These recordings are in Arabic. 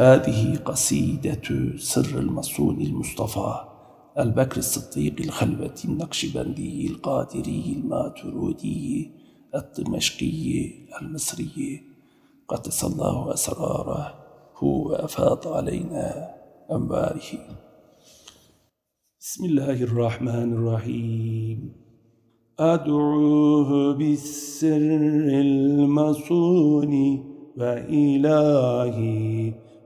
هذه قصيدة سر المصون المصطفى البكر الصديق الخلوة النقشبندي القادري الماترودي الدمشقي المصري. قدس الله أسراره هو أفاض علينا أنواره. بسم الله الرحمن الرحيم. أدعوه بالسر المصون وإلهي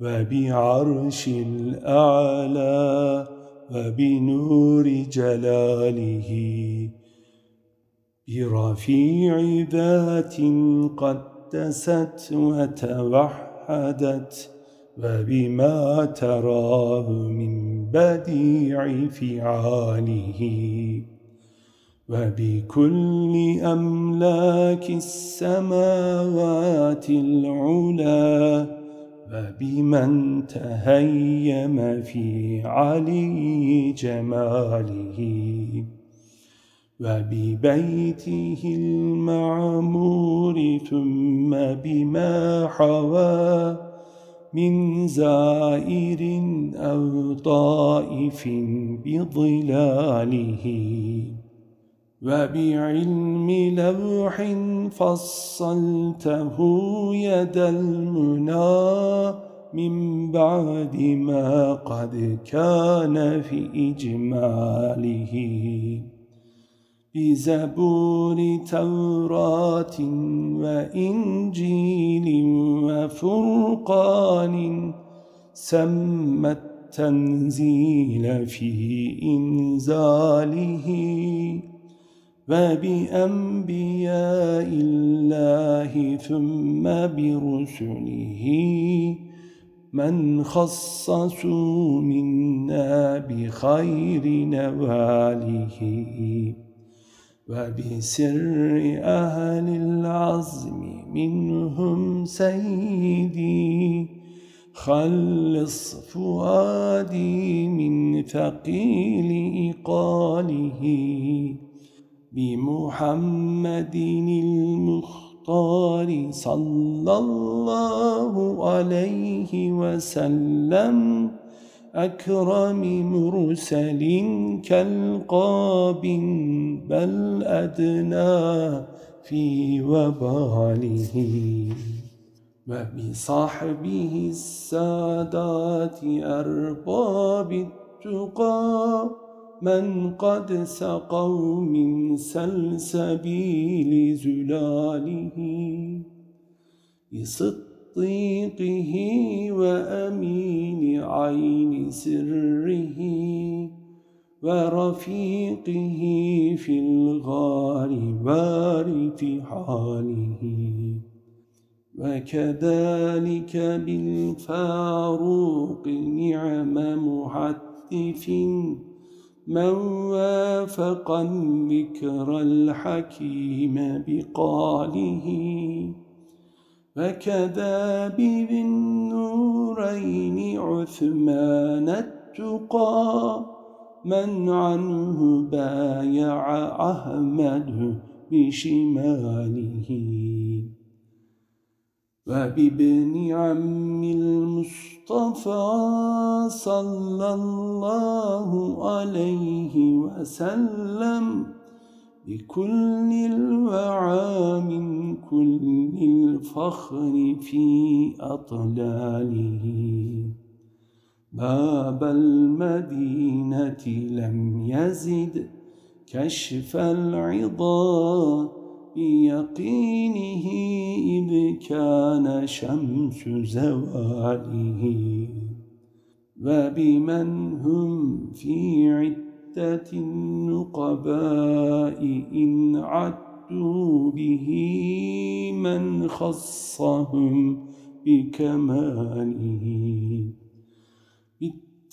وبعرش الأعلى وبنور جلاله برفيع ذات قدست وتوحدت وبما تراه من بديع فعاله وبكل أملاك السماوات العلا وبمن تهيم في علي جماله وببيته المعمور ثم بما حوى من زائر أو طائف بظلاله وبعلم لوح فصلته يد المنى من بعد ما قد كان في إجماله. بزبور توراة وإنجيل وفرقان سمى التنزيل في إنزاله. وبأنبياء الله ثم برسله من خصصوا منا بخير نواله وبسر أهل العزم منهم سيدي خلص فؤادي من ثقيل إقاله بمحمد المختار صلى الله عليه وسلم أكرم مرسل كالقاب بل أدنى في وباله. وبصحبه السادات أرباب التقى من قد سقوا من سلسبيل زلاله بصديقه وأمين عين سره ورفيقه في الغار وارث حاله. وكذلك بالفاروق نعم محدث من وافق الذكر الحكيم بقاله فكذا بذي النورين عثمان التقى من عنه بايع أحمد بشماله وبابن عم المصطفى صلى الله عليه وسلم بكل الوعى من كل الفخر في أطلاله. باب المدينة لم يزد كشف العظام بيقينه إذ كان شمس زواله. وبمن هم في عدة النقباء إن عدوا به من خصهم بكماله.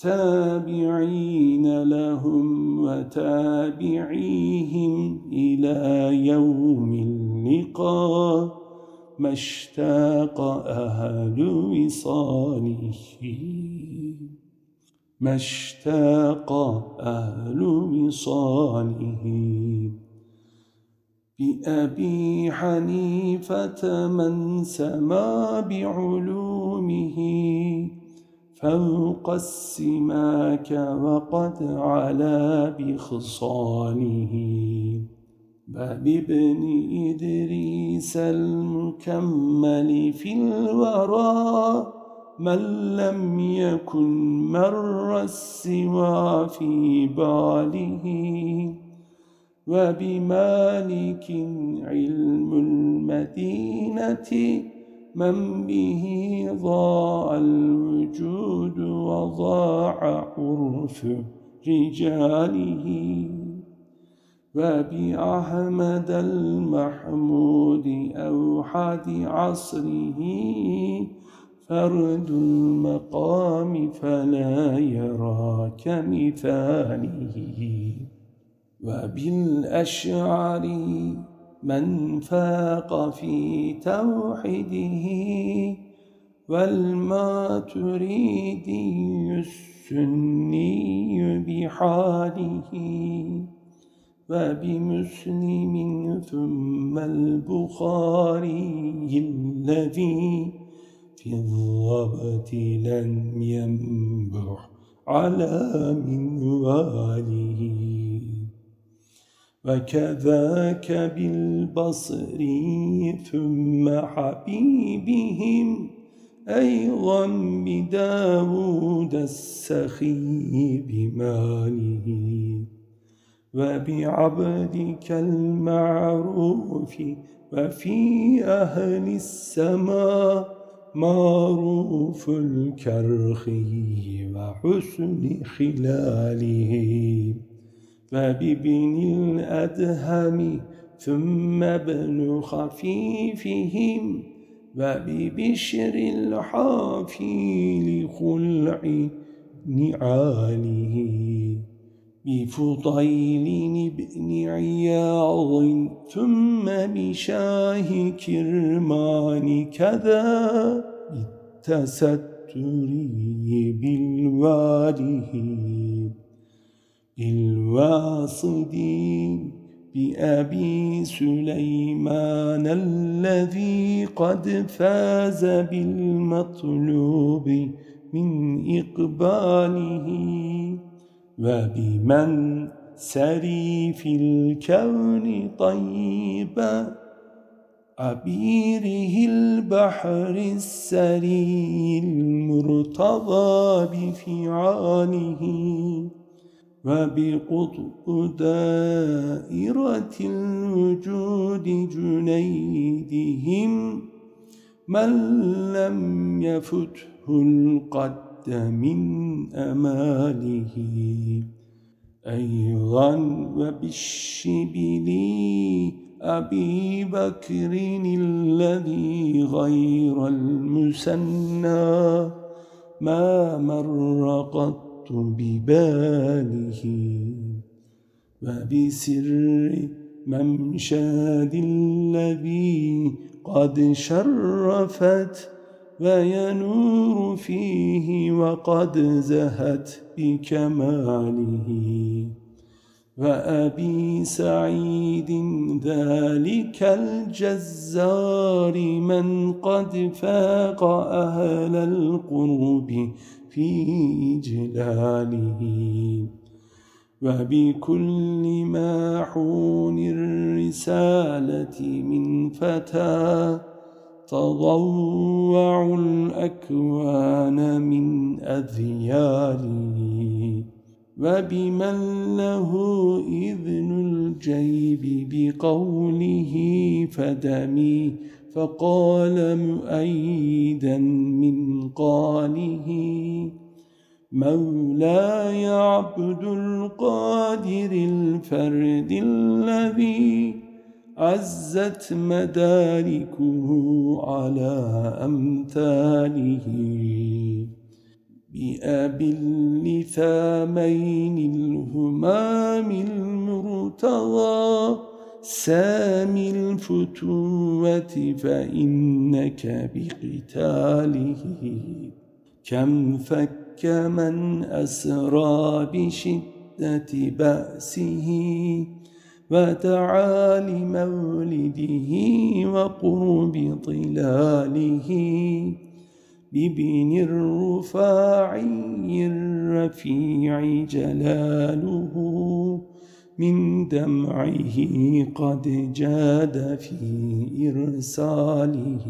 التابعين لهم وتابعيهم إلى يوم اللقاء ما اشتاق أهل وصاله ما اشتاق أهل وصاله بأبي حنيفة من سما بعلومه فوق السماك وقد علا بخصاله. باب ابن إدريس المكمل في الورى من لم يكن مر السوى في باله. وبمالك علم المدينة من به ضاع الوجود وضاع عرف رجاله. وبأحمد المحمود أوحد عصره فرد المقام فلا يرى كمثاله وبالأشعار من فاق في توحيده والماتريدي السني بحاله وبمسلم ثم البخاري الذي في الضبط لم ينبح على منواله. وكذاك بالبصر ثم حبيبهم أيضا بداود السخي بماله وبعبدك المعروف وفي أهل السماء معروف الكرخي وحسن خلاله فبابن الأدهم ثم ابن خفيفهم وببشر الحافي لخلع نعاله بفضيل بن عياض ثم بشاه كرمان كذا بالتستر بالواله الواصدين بأبي سليمان الذي قد فاز بالمطلوب من إقباله وبمن سري في الكون طيبا. عبيره البحر السري المرتضى بفعاله. وبقطب دائرة الوجود جنيدهم من لم يفته القد من أماله. أيضا وبالشبل أبي بكر الذي غير المسنى ما مر قط بباله وبسر ممشاد الذي قد شرفت وينور فيه وقد زهت بكماله وأبي سعيد ذلك الجزار من قد فاق أهل القرب في إجلاله وبكل ماحون الرسالة من فتى تضوع الأكوان من أذياله وبمن له إذن الجيب بقوله فدمي فقال مؤيدا من قاله مولاي عبد القادر الفرد الذي عزت مداركه على أمثاله. بأبي اللثامين الهمام المرتضى سامي الفتوة فإنك بقتاله. كم فك من أسرى بشدة بأسه ودعا لمولده وقرب طلاله بابن الرفاعي الرفيع جلاله. من دمعه قد جاد في إرساله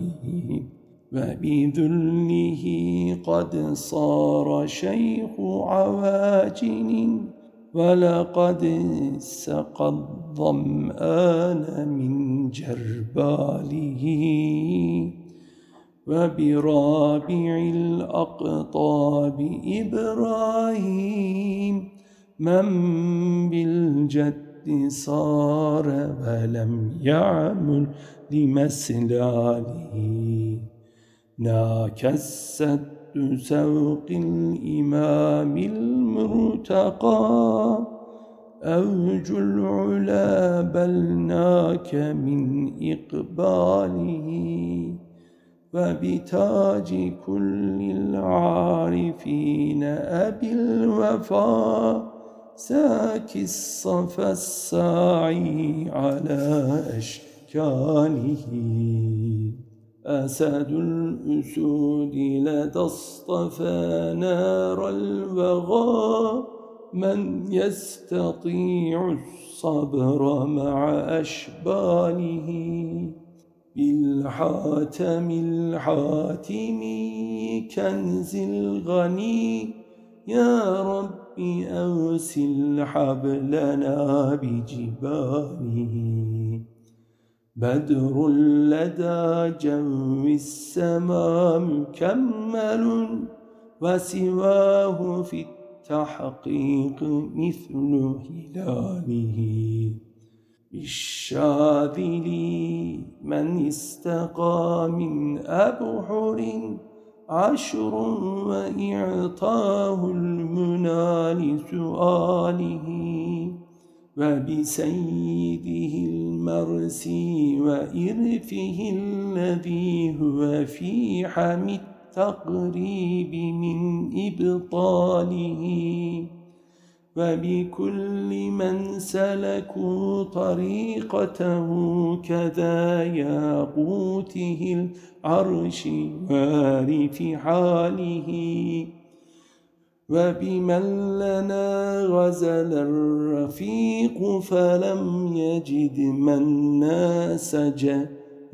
وبذله قد صار شيخ عواجن ولقد سقى الظمآن من جرباله. وبرابع الأقطاب إبراهيم من بالجد صار ولم يعمل لمسلاله ناكست سوق الإمام المرتقى. أوج العلا بلناك من إقباله. وبتاج كل العارفين أبي الوفا. ساك الصفا الساعي على أشكاله. أسد الأسود لدى اصطفى نار الوغى من يستطيع الصبر مع أشباله؟ بالحاتم الحاتم كنز الغني. يا رب أوسل حبلنا بجباله. بدر لدى جو السماء مكمل وسواه في التحقيق مثل هلاله. بالشاذل من استقى من أبحر عشر وإعطاه المنى لسؤاله وبسيده المرسي وإرفه الذي هو في حم التقريب من إبطاله وبكل من سلكوا طريقته كذا ياقوته العرش وارث حاله. وبمن لنا غزل الرفيق فلم يجد من ناسج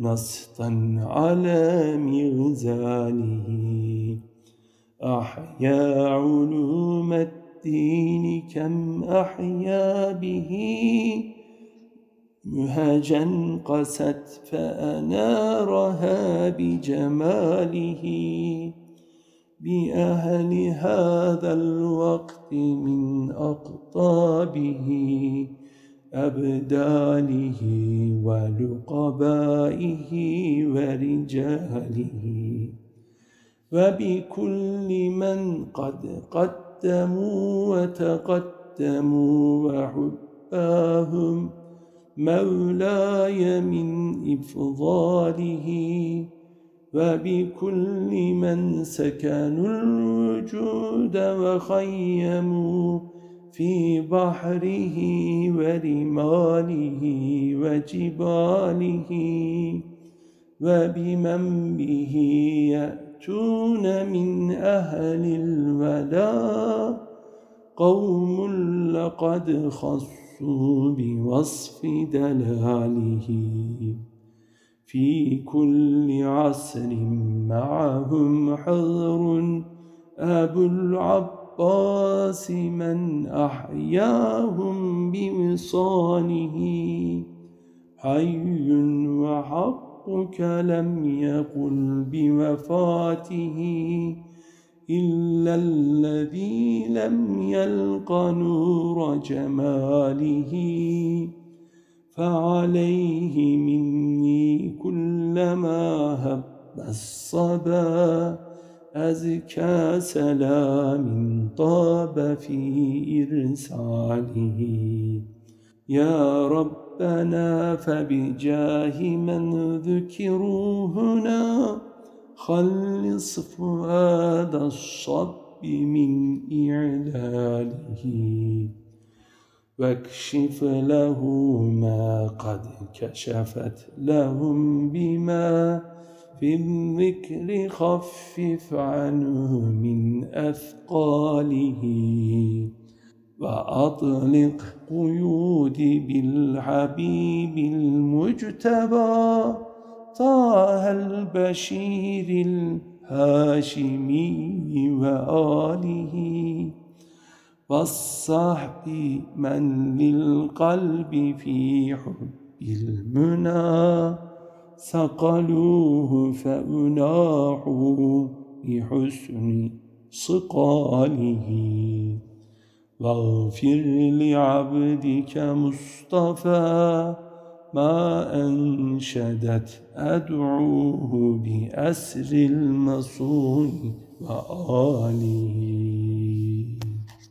نصطا على مغزاله. أحيا علوم كم أحيا به مهجا قست فأنارها بجماله بأهل هذا الوقت من أقطابه أبداله ولقبائه ورجاله وبكل من قد قدموا وتقدموا وحباهم مولاي من إفضاله وبكل من سكنوا الوجود وخيموا في بحره ورماله وجباله وبمن به يأتون من أهل الولاء قوم لقد خصوا بوصف دلاله في كل عصر معهم حضر أبو العباس من أحياهم بوصاله حي وحقك لم يقل بوفاته إلا الذي لم يلق نور جماله. فعليه مني كلما هب الصبا أزكى سلام طاب في إرساله. يا ربنا فبجاه من ذكروا هنا خلص فؤاد الصب من إعلاله واكشف له ما قد كشفت لهم بما في الذكر خفف عنه من أثقاله. وأطلق قيودي بالحبيب المجتبى طه البشير الهاشمي وآله والصحب من للقلب في حب المنى سقلوه فأناحوا بحسن صقاله واغفر لعبدك مصطفى ما أنشدت أدعوه بأسر المصون وآله.